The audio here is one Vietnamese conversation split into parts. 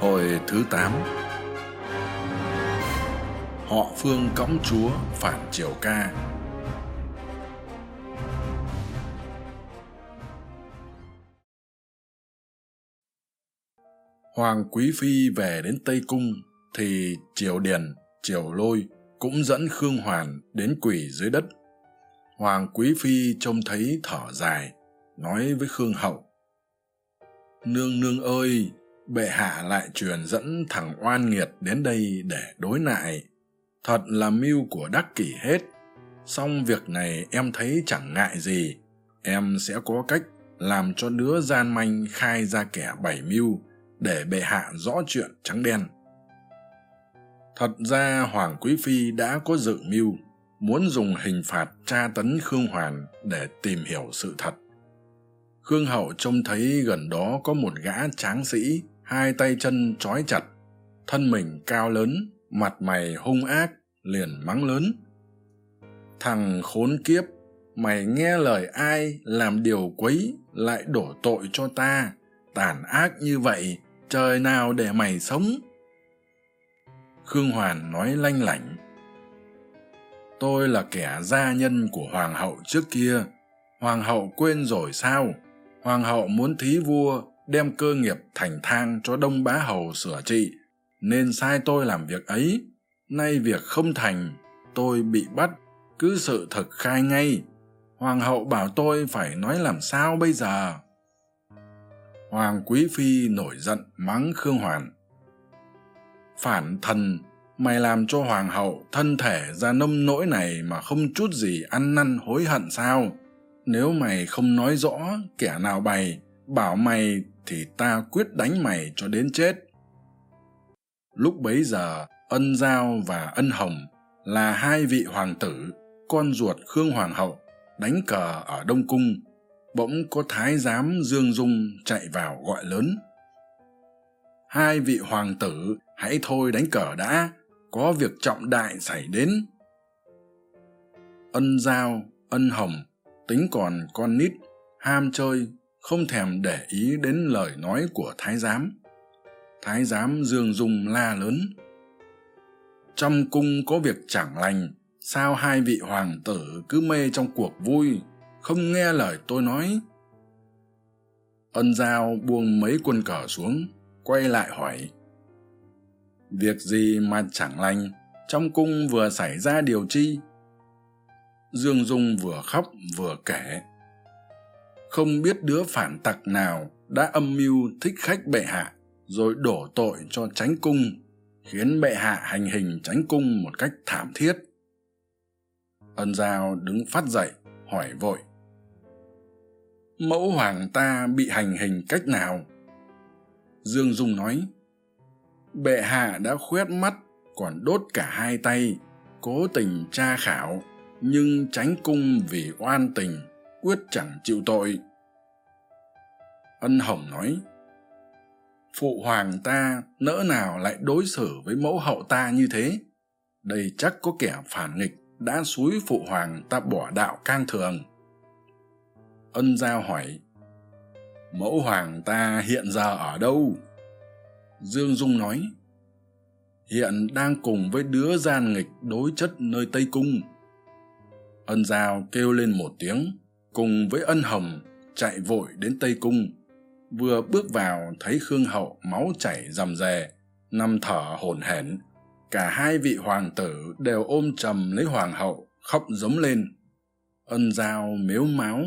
Hồi thứ tám Họ phương cõng chúa phản triều ca Hoàng Quý Phi về đến Tây Cung thì Triều Điền, Triều Lôi cũng dẫn Khương Hoàn đến quỷ dưới đất. Hoàng Quý Phi trông thấy thở dài, nói với Khương Hậu. Nương nương ơi, bệ hạ lại truyền dẫn thằng oan nghiệt đến đây để đối nại. Thật là mưu của đắc kỷ hết. Song việc này em thấy chẳng ngại gì. Em sẽ có cách làm cho đứa gian manh khai ra kẻ bảy mưu để bệ hạ rõ chuyện trắng đen. Thật ra hoàng quý phi đã có dự mưu, muốn dùng hình phạt tra tấn khương hoàn để tìm hiểu sự thật. Khương hậu trông thấy gần đó có một gã tráng sĩ hai tay chân trói chặt, thân mình cao lớn, mặt mày hung ác, liền mắng lớn. Thằng khốn kiếp, mày nghe lời ai làm điều quấy lại đổ tội cho ta? Tàn ác như vậy, trời nào để mày sống? Khương hoàn nói lanh lảnh. Tôi là kẻ gia nhân của hoàng hậu trước kia. Hoàng hậu quên rồi sao? Hoàng hậu muốn thí vua đem cơ nghiệp thành thang cho đông bá hầu sửa trị. Nên sai tôi làm việc ấy, nay việc không thành, tôi bị bắt, cứ sự thực khai ngay. Hoàng hậu bảo tôi phải nói làm sao bây giờ? Hoàng quý phi nổi giận mắng khương hoàn. Phản thần, mày làm cho hoàng hậu thân thể ra nông nỗi này mà không chút gì ăn năn hối hận sao? Nếu mày không nói rõ kẻ nào bày, bảo mày thì ta quyết đánh mày cho đến chết. Lúc bấy giờ, ân giao và ân hồng là hai vị hoàng tử, con ruột khương hoàng hậu, đánh cờ ở đông cung. Bỗng có thái giám dương dung chạy vào gọi lớn. Hai vị hoàng tử, hãy thôi đánh cờ đã, có việc trọng đại xảy đến. Ân giao, ân hồng, tính còn con nít, ham chơi không thèm để ý đến lời nói của thái giám. Thái giám dương dung la lớn, trong cung có việc chẳng lành, sao hai vị hoàng tử cứ mê trong cuộc vui, không nghe lời tôi nói? Ân giao buông mấy quân cờ xuống, quay lại hỏi, việc gì mà chẳng lành? Trong cung vừa xảy ra điều chi? Dương dung vừa khóc vừa kể không biết đứa phản tặc nào đã âm mưu thích khách bệ hạ, rồi đổ tội cho tránh cung, khiến bệ hạ hành hình tránh cung một cách thảm thiết. Ân giao đứng phát dậy, hỏi vội, mẫu hoàng ta bị hành hình cách nào? Dương dung nói, bệ hạ đã khoét mắt, còn đốt cả hai tay, cố tình tra khảo, nhưng tránh cung vì oan tình quyết chẳng chịu tội. Ân hồng nói, phụ hoàng ta nỡ nào lại đối xử với mẫu hậu ta như thế? Đây chắc có kẻ phản nghịch đã xúi phụ hoàng ta bỏ đạo can thường. Ân giao hỏi, mẫu hoàng ta hiện giờ ở đâu? Dương dung nói, hiện đang cùng với đứa gian nghịch đối chất nơi tây cung. Ân giao kêu lên một tiếng cùng với ân hồng chạy vội đến tây cung, vừa bước vào thấy khương hậu máu chảy rầm rề nằm thở hổn hển. Cả hai vị hoàng tử đều ôm trầm lấy hoàng hậu, khóc giống lên. Ân giao mếu máu.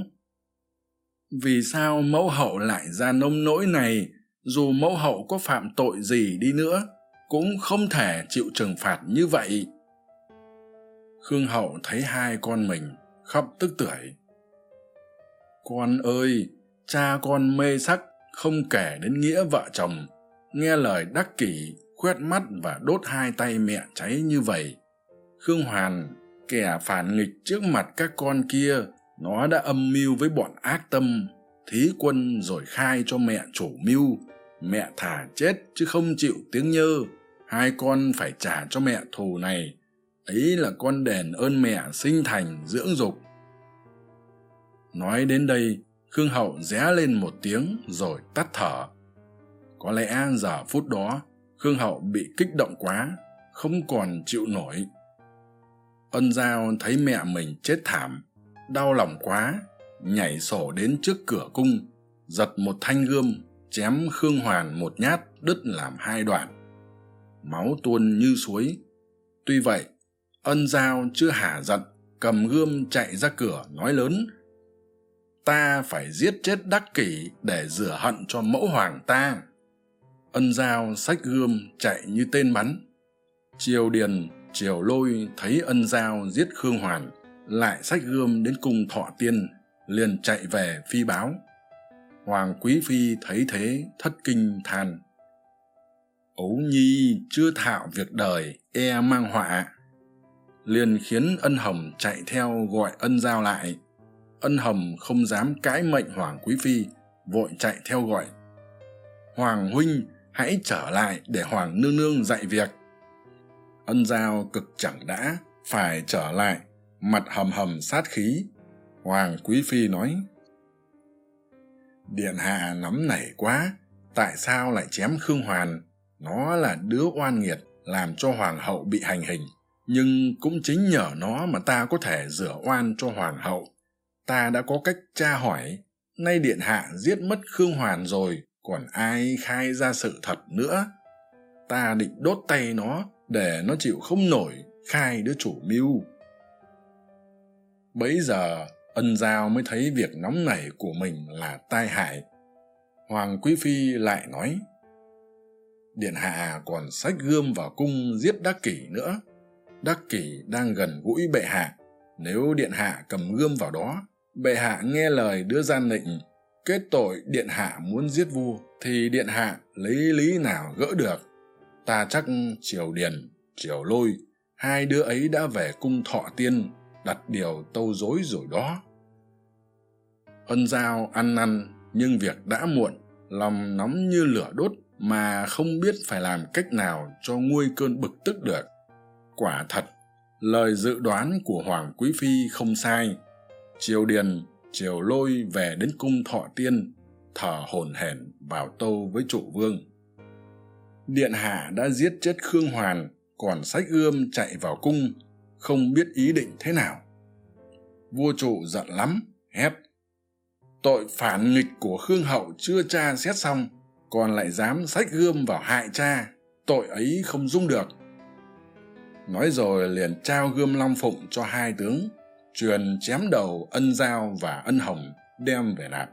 Vì sao mẫu hậu lại ra nông nỗi này, dù mẫu hậu có phạm tội gì đi nữa, cũng không thể chịu trừng phạt như vậy. Khương hậu thấy hai con mình khóc tức tưởi con ơi, cha con mê sắc, không kể đến nghĩa vợ chồng. Nghe lời đắc kỷ, khoét mắt và đốt hai tay mẹ cháy như vậy. Khương hoàn, kẻ phản nghịch trước mặt các con kia, nó đã âm mưu với bọn ác tâm. Thí quân rồi khai cho mẹ chủ mưu. Mẹ thả chết chứ không chịu tiếng nhơ. Hai con phải trả cho mẹ thù này. Ấy là con đền ơn mẹ sinh thành dưỡng dục nói đến đây, khương hậu ré lên một tiếng rồi tắt thở. Có lẽ giờ phút đó, khương hậu bị kích động quá, không còn chịu nổi. Ân giao thấy mẹ mình chết thảm, đau lòng quá, nhảy sổ đến trước cửa cung, giật một thanh gươm, chém khương hoàn một nhát, đứt làm hai đoạn. Máu tuôn như suối. Tuy vậy, ân giao chưa hả giận, cầm gươm chạy ra cửa, nói lớn ta phải giết chết đắc kỷ để rửa hận cho mẫu hoàng ta. Ân giao xách gươm chạy như tên bắn. Triều điền, triều lôi thấy ân giao giết khương hoàn, lại xách gươm đến cung thọ tiên, liền chạy về phi báo. Hoàng quý phi thấy thế, thất kinh than. Ấu nhi chưa thạo việc đời e mang họa. Liền khiến ân hồng chạy theo gọi ân giao lại ân hầm không dám cãi mệnh hoàng quý phi, vội chạy theo gọi. Hoàng huynh, hãy trở lại để hoàng nương nương dạy việc. Ân giao cực chẳng đã, phải trở lại. Mặt hầm hầm sát khí. Hoàng quý phi nói, điện hạ nắm nảy quá, tại sao lại chém khương hoàn? Nó là đứa oan nghiệt, làm cho hoàng hậu bị hành hình, nhưng cũng chính nhờ nó mà ta có thể rửa oan cho hoàng hậu ta đã có cách tra hỏi. Nay điện hạ giết mất khương hoàn rồi, còn ai khai ra sự thật nữa? Ta định đốt tay nó để nó chịu không nổi, khai đứa chủ mưu. Bấy giờ, ân giao mới thấy việc nóng nảy của mình là tai hại. Hoàng quý phi lại nói, điện hạ còn sách gươm vào cung giết đắc kỷ nữa. Đắc kỷ đang gần gũi bệ hạ. Nếu điện hạ cầm gươm vào đó bệ hạ nghe lời đưa gian nịnh kết tội điện hạ muốn giết vua, thì điện hạ lấy lý nào gỡ được? Ta chắc triều điền, triều lôi, hai đứa ấy đã về cung thọ tiên, đặt điều tâu dối rồi đó. Ân giao ăn năn, nhưng việc đã muộn, lòng nóng như lửa đốt mà không biết phải làm cách nào cho nguôi cơn bực tức được. Quả thật, lời dự đoán của hoàng quý phi không sai triều điền, triều lôi về đến cung thọ tiên thở hổn hển vào tâu với chủ vương. Điện hạ đã giết chết khương hoàn, còn sách ươm chạy vào cung, không biết ý định thế nào. Vua trụ giận lắm, hét. Tội phản nghịch của khương hậu chưa tra xét xong, còn lại dám sách gươm vào hại cha, tội ấy không dung được. Nói rồi liền trao gươm long phụng cho hai tướng truyền chém đầu ân giao và ân hồng đem về nạp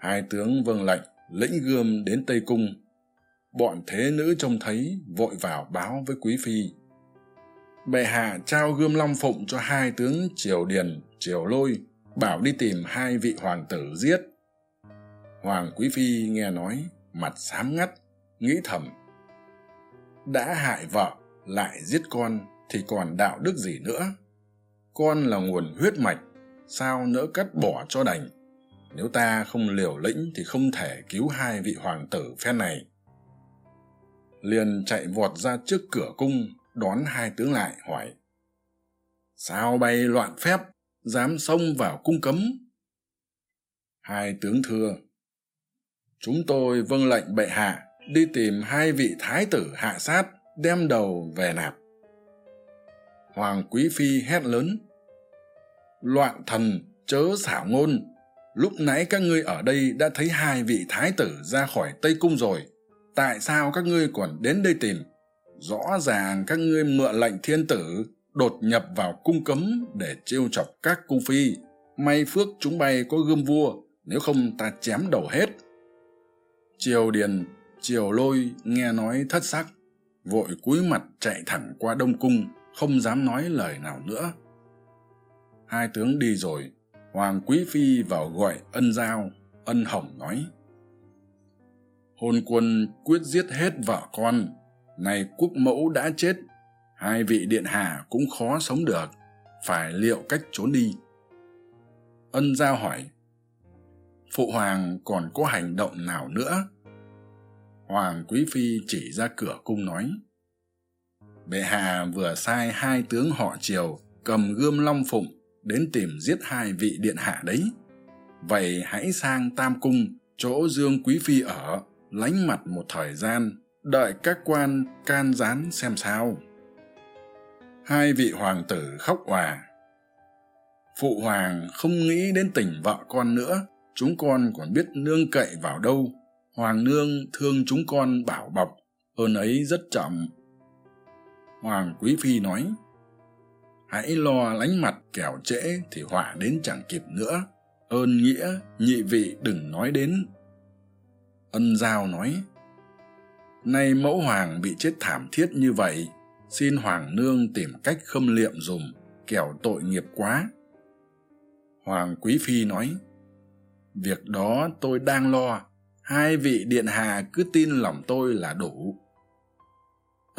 hai tướng vâng lệnh, lĩnh gươm đến tây cung. Bọn thế nữ trông thấy, vội vào báo với quý phi. Bệ hạ trao gươm long phụng cho hai tướng triều điền, triều lôi, bảo đi tìm hai vị hoàng tử giết. Hoàng quý phi nghe nói, mặt xám ngắt, nghĩ thầm. Đã hại vợ, lại giết con, thì còn đạo đức gì nữa? Con là nguồn huyết mạch, sao nỡ cắt bỏ cho đành? Nếu ta không liều lĩnh thì không thể cứu hai vị hoàng tử phen này. Liền chạy vọt ra trước cửa cung, đón hai tướng lại, hỏi, sao bay loạn phép, dám xông vào cung cấm? Hai tướng thưa, chúng tôi vâng lệnh bệ hạ, đi tìm hai vị thái tử hạ sát, đem đầu về nạp. Hoàng quý phi hét lớn loạn thần chớ xảo ngôn. Lúc nãy các ngươi ở đây đã thấy hai vị thái tử ra khỏi tây cung rồi. Tại sao các ngươi còn đến đây tìm? Rõ ràng các ngươi mượn lệnh thiên tử đột nhập vào cung cấm để trêu chọc các cung phi. May phước chúng bay có gươm vua, nếu không ta chém đầu hết. Triều điền, triều lôi nghe nói thất sắc, vội cúi mặt chạy thẳng qua đông cung, không dám nói lời nào nữa hai tướng đi rồi, hoàng quý phi vào gọi ân giao, ân hồng nói. Hôn quân quyết giết hết vợ con, nay quốc mẫu đã chết, hai vị điện hạ cũng khó sống được, phải liệu cách trốn đi. Ân giao hỏi, phụ hoàng còn có hành động nào nữa? Hoàng quý phi chỉ ra cửa cung nói, bệ hạ vừa sai hai tướng họ triều cầm gươm long phụng đến tìm giết hai vị điện hạ đấy. Vậy hãy sang tam cung, chỗ dương quý phi ở, lánh mặt một thời gian, đợi các quan can gián xem sao. Hai vị hoàng tử khóc òa phụ hoàng không nghĩ đến tình vợ con nữa, chúng con còn biết nương cậy vào đâu. Hoàng nương thương chúng con bảo bọc ơn ấy rất chậm. Hoàng quý phi nói hãy lo lánh mặt kẻo trễ thì họa đến chẳng kịp nữa. Ơn nghĩa, nhị vị đừng nói đến. Ân giao nói, nay mẫu hoàng bị chết thảm thiết như vậy, xin hoàng nương tìm cách khâm liệm dùm, kẻo tội nghiệp quá. Hoàng quý phi nói, việc đó tôi đang lo. Hai vị điện hạ cứ tin lòng tôi là đủ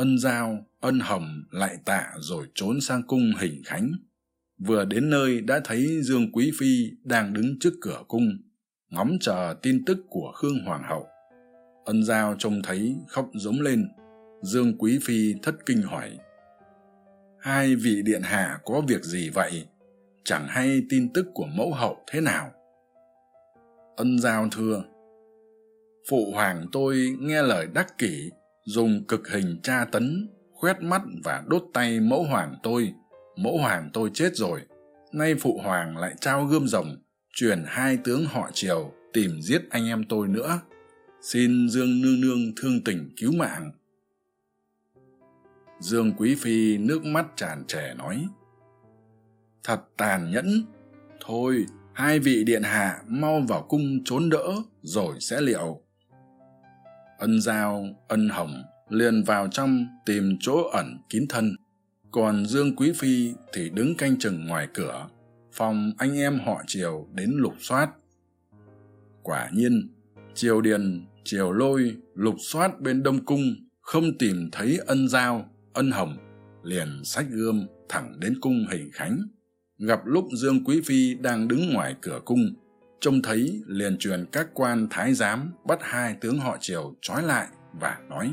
ân giao, ân hồng lại tạ rồi trốn sang cung hình khánh. Vừa đến nơi đã thấy dương quý phi đang đứng trước cửa cung, ngóng chờ tin tức của khương hoàng hậu. Ân giao trông thấy khóc giống lên. Dương quý phi thất kinh hỏi, hai vị điện hạ có việc gì vậy? Chẳng hay tin tức của mẫu hậu thế nào? Ân giao thưa, phụ hoàng tôi nghe lời đắc kỷ dùng cực hình tra tấn, khoét mắt và đốt tay mẫu hoàng tôi. Mẫu hoàng tôi chết rồi, nay phụ hoàng lại trao gươm rồng, truyền hai tướng họ triều tìm giết anh em tôi nữa. Xin dương nương nương thương tình cứu mạng. Dương quý phi nước mắt tràn trề nói, thật tàn nhẫn. Thôi, hai vị điện hạ mau vào cung trốn đỡ rồi sẽ liệu ân giao, ân hồng, liền vào trong tìm chỗ ẩn kín thân. Còn dương quý phi thì đứng canh chừng ngoài cửa, phòng anh em họ triều đến lục soát. Quả nhiên, triều điền, triều lôi lục soát bên đông cung, không tìm thấy ân giao, ân hồng, liền sách gươm thẳng đến cung hình khánh. Gặp lúc dương quý phi đang đứng ngoài cửa cung trông thấy liền truyền các quan thái giám bắt hai tướng họ triều trói lại và nói,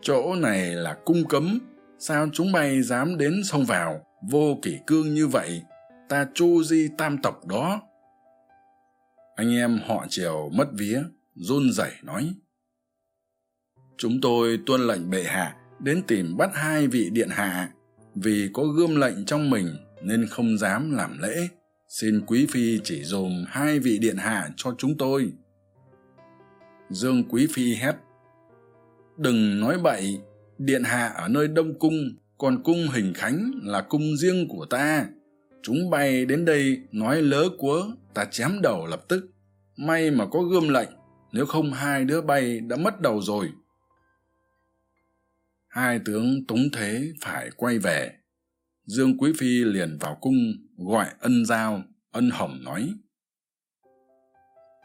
chỗ này là cung cấm, sao chúng bay dám đến xông vào? Vô kỷ cương như vậy, ta chu di tam tộc đó. Anh em họ triều mất vía, run rẩy nói, chúng tôi tuân lệnh bệ hạ đến tìm bắt hai vị điện hạ. Vì có gươm lệnh trong mình nên không dám làm lễ xin quý phi chỉ dùm hai vị điện hạ cho chúng tôi. Dương quý phi hét, đừng nói bậy, điện hạ ở nơi đông cung, còn cung hình khánh là cung riêng của ta. Chúng bay đến đây nói lớ cuớ ta chém đầu lập tức. May mà có gươm lệnh, nếu không hai đứa bay đã mất đầu rồi. Hai tướng túng thế phải quay về dương quý phi liền vào cung, gọi ân giao, ân hồng nói,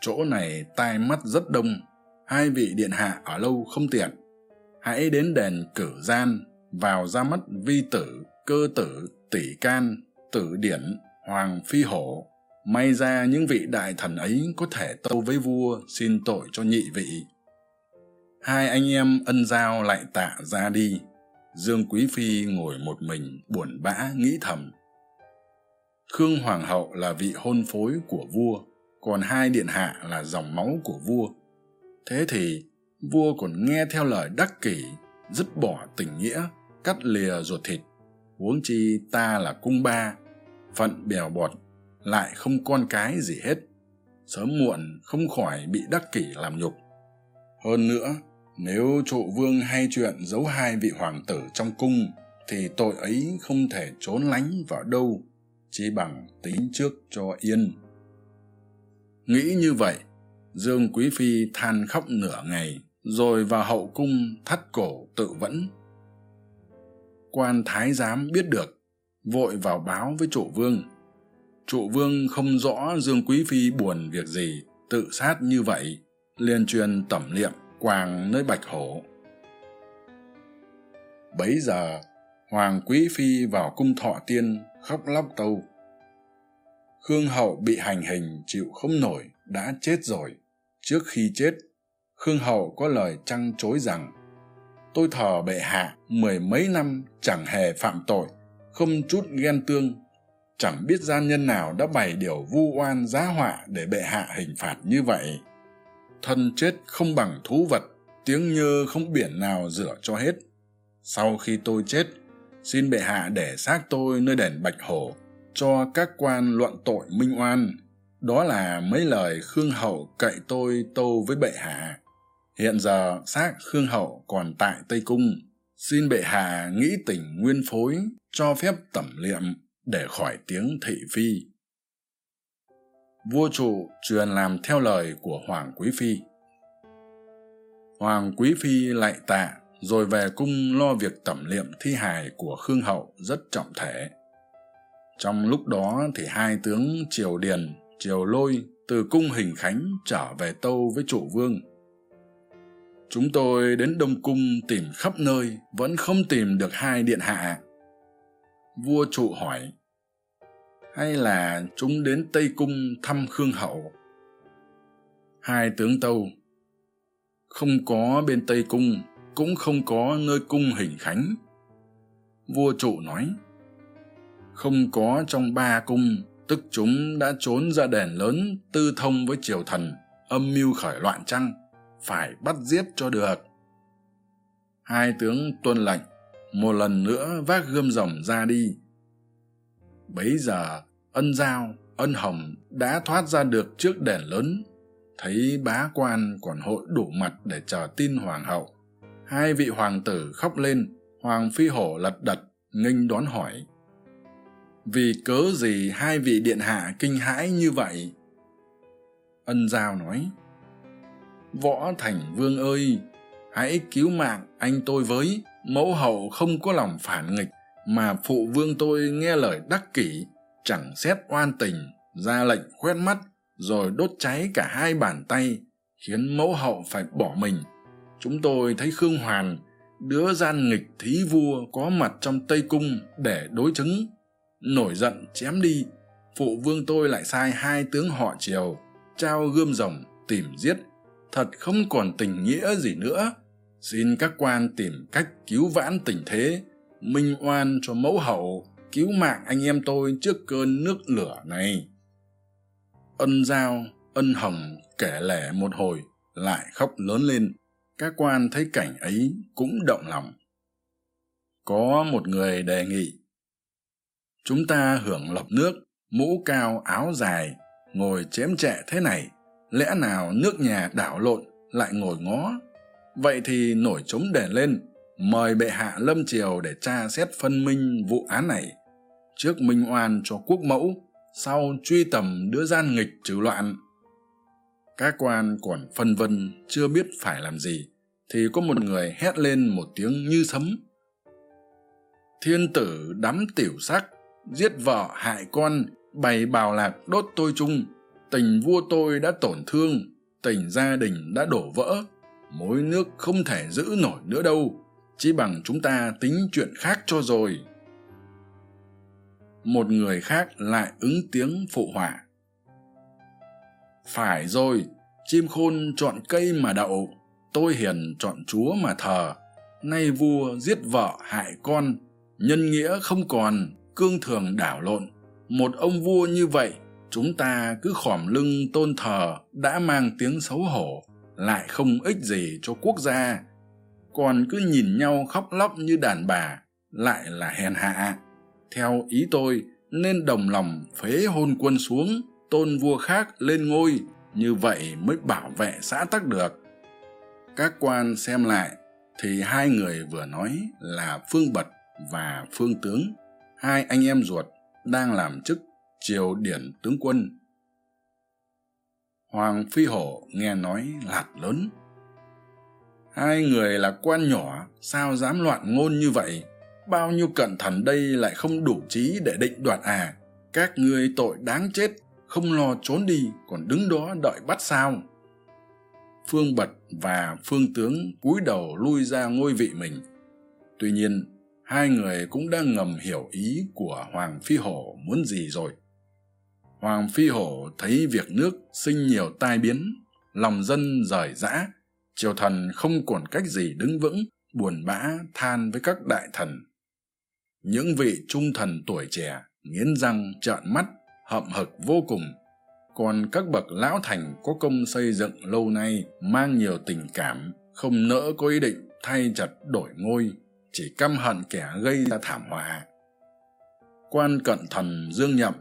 chỗ này tai mắt rất đông, hai vị điện hạ ở lâu không tiện. Hãy đến đền cử gian, vào ra mắt vi tử, cơ tử, tỷ can, tử điển, hoàng phi hổ. May ra những vị đại thần ấy có thể tâu với vua, xin tội cho nhị vị. Hai anh em ân giao lại tạ ra đi dương quý phi ngồi một mình buồn bã nghĩ thầm. Khương hoàng hậu là vị hôn phối của vua, còn hai điện hạ là dòng máu của vua. Thế thì, vua còn nghe theo lời đắc kỷ, dứt bỏ tình nghĩa, cắt lìa ruột thịt, huống chi ta là cung ba, phận bèo bọt, lại không con cái gì hết. Sớm muộn không khỏi bị đắc kỷ làm nhục. Hơn nữa nếu trụ vương hay chuyện giấu hai vị hoàng tử trong cung, thì tội ấy không thể trốn lánh vào đâu, chỉ bằng tính trước cho yên. Nghĩ như vậy, dương quý phi than khóc nửa ngày, rồi vào hậu cung thắt cổ tự vẫn. Quan thái giám biết được, vội vào báo với trụ vương. Trụ vương không rõ dương quý phi buồn việc gì, tự sát như vậy, liền truyền tẩm liệm quàng nơi bạch hổ. Bấy giờ, hoàng quý phi vào cung thọ tiên khóc lóc tâu. Khương hậu bị hành hình chịu không nổi, đã chết rồi. Trước khi chết, khương hậu có lời trăng chối rằng, tôi thờ bệ hạ mười mấy năm chẳng hề phạm tội, không chút ghen tương. Chẳng biết gian nhân nào đã bày điều vu oan giá họa để bệ hạ hình phạt như vậy thân chết không bằng thú vật, tiếng nhơ không biển nào rửa cho hết. Sau khi tôi chết, xin bệ hạ để xác tôi nơi đền bạch hổ, cho các quan luận tội minh oan. Đó là mấy lời khương hậu cậy tôi tâu với bệ hạ. Hiện giờ xác khương hậu còn tại tây cung, xin bệ hạ nghĩ tình nguyên phối, cho phép tẩm liệm để khỏi tiếng thị phi vua trụ truyền làm theo lời của hoàng quý phi. Hoàng quý phi lạy tạ, rồi về cung lo việc tẩm liệm thi hài của khương hậu rất trọng thể. Trong lúc đó thì hai tướng triều điền, triều lôi từ cung hình khánh trở về tâu với trụ vương. Chúng tôi đến đông cung tìm khắp nơi, vẫn không tìm được hai điện hạ. Vua trụ hỏi hay là chúng đến tây cung thăm khương hậu? Hai tướng tâu, không có bên tây cung, cũng không có nơi cung hình khánh. Vua trụ nói, không có trong ba cung, tức chúng đã trốn ra đền lớn, tư thông với triều thần, âm mưu khởi loạn chăng, phải bắt giết cho được. Hai tướng tuân lệnh, một lần nữa vác gươm rồng ra đi. Bấy giờ ân giao, ân hồng đã thoát ra được trước đèn lớn. Thấy bá quan còn hội đủ mặt để chờ tin hoàng hậu, hai vị hoàng tử khóc lên, hoàng phi hổ lật đật, nghênh đón hỏi. Vì cớ gì hai vị điện hạ kinh hãi như vậy? Ân giao nói, võ thành vương ơi, hãy cứu mạng anh tôi với, mẫu hậu không có lòng phản nghịch, mà phụ vương tôi nghe lời đắc kỷ chẳng xét oan tình, ra lệnh khoét mắt, rồi đốt cháy cả hai bàn tay, khiến mẫu hậu phải bỏ mình. Chúng tôi thấy khương hoàn, đứa gian nghịch thí vua có mặt trong tây cung để đối chứng. Nổi giận chém đi, phụ vương tôi lại sai hai tướng họ triều, trao gươm rồng tìm giết. Thật không còn tình nghĩa gì nữa. Xin các quan tìm cách cứu vãn tình thế, minh oan cho mẫu hậu cứu mạng anh em tôi trước cơn nước lửa này. Ân giao, ân hồng kể lể một hồi, lại khóc lớn lên. Các quan thấy cảnh ấy cũng động lòng. Có một người đề nghị, chúng ta hưởng lộc nước, mũ cao áo dài, ngồi chém chệ thế này, lẽ nào nước nhà đảo lộn lại ngồi ngó? Vậy thì nổi trống đèn lên mời bệ hạ lâm triều để tra xét phân minh vụ án này. Trước minh oan cho quốc mẫu, sau truy tầm đứa gian nghịch trừ loạn. Các quan còn phân vân, chưa biết phải làm gì, thì có một người hét lên một tiếng như sấm. Thiên tử đắm tiểu sắc, giết vợ hại con, bày bào lạc đốt tôi chung. Tình vua tôi đã tổn thương, tình gia đình đã đổ vỡ. Mối nước không thể giữ nổi nữa đâu chỉ bằng chúng ta tính chuyện khác cho rồi. Một người khác lại ứng tiếng phụ họa. Phải rồi, chim khôn chọn cây mà đậu, tôi hiền chọn chúa mà thờ. Nay vua giết vợ hại con, nhân nghĩa không còn, cương thường đảo lộn. Một ông vua như vậy, chúng ta cứ khòm lưng tôn thờ đã mang tiếng xấu hổ, lại không ích gì cho quốc gia còn cứ nhìn nhau khóc lóc như đàn bà, lại là hèn hạ. Theo ý tôi, nên đồng lòng phế hôn quân xuống, tôn vua khác lên ngôi, như vậy mới bảo vệ xã tắc được. Các quan xem lại, thì hai người vừa nói là phương bật và phương tướng, hai anh em ruột đang làm chức triều điển tướng quân. Hoàng phi hổ nghe nói lạt lớn hai người là quan nhỏ, sao dám loạn ngôn như vậy? Bao nhiêu cẩn thận đây lại không đủ trí để định đoạt à? Các ngươi tội đáng chết, không lo trốn đi, còn đứng đó đợi bắt sao? Phương bật và phương tướng cúi đầu lui ra ngôi vị mình. Tuy nhiên, hai người cũng đang ngầm hiểu ý của hoàng phi hổ muốn gì rồi. Hoàng phi hổ thấy việc nước sinh nhiều tai biến, lòng dân rời rã triều thần không còn cách gì đứng vững, buồn bã, than với các đại thần. Những vị trung thần tuổi trẻ nghiến răng, trợn mắt, hậm hực vô cùng. Còn các bậc lão thành có công xây dựng lâu nay, mang nhiều tình cảm, không nỡ có ý định thay chặt đổi ngôi, chỉ căm hận kẻ gây ra thảm họa. Quan cận thần dương nhậm,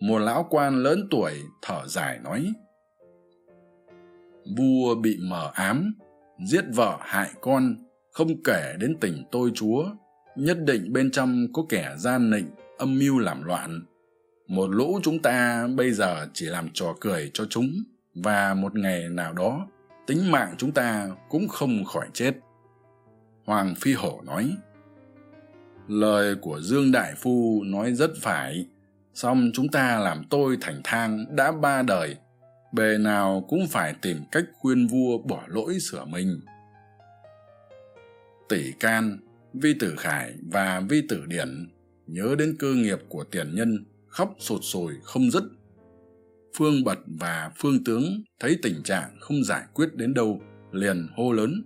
một lão quan lớn tuổi, thở dài nói, vua bị mờ ám giết vợ hại con, không kể đến tình tôi chúa, nhất định bên trong có kẻ gian nịnh, âm mưu làm loạn. Một lũ chúng ta bây giờ chỉ làm trò cười cho chúng, và một ngày nào đó, tính mạng chúng ta cũng không khỏi chết. Hoàng phi hổ nói. Lời của dương đại phu nói rất phải. Song chúng ta làm tôi thành thang đã ba đời bề nào cũng phải tìm cách khuyên vua bỏ lỗi sửa mình. Tỷ can, vi tử khải và vi tử điển nhớ đến cơ nghiệp của tiền nhân khóc sụt sùi không dứt. Phương bật và phương tướng thấy tình trạng không giải quyết đến đâu, liền hô lớn.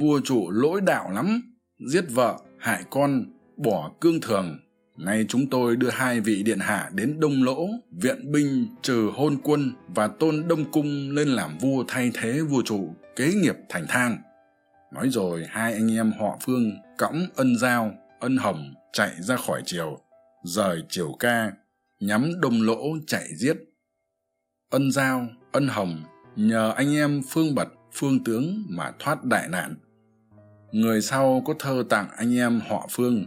Vua trụ lỗi đạo lắm, giết vợ, hại con, bỏ cương thường nay chúng tôi đưa hai vị điện hạ đến đông lỗ, viện binh, trừ hôn quân và tôn đông cung lên làm vua thay thế vua trụ kế nghiệp thành thang. Nói rồi, hai anh em họ phương cõng ân giao, ân hồng chạy ra khỏi triều, rời triều ca, nhắm đông lỗ chạy giết. Ân giao, ân hồng nhờ anh em phương bật, phương tướng mà thoát đại nạn. Người sau có thơ tặng anh em họ phương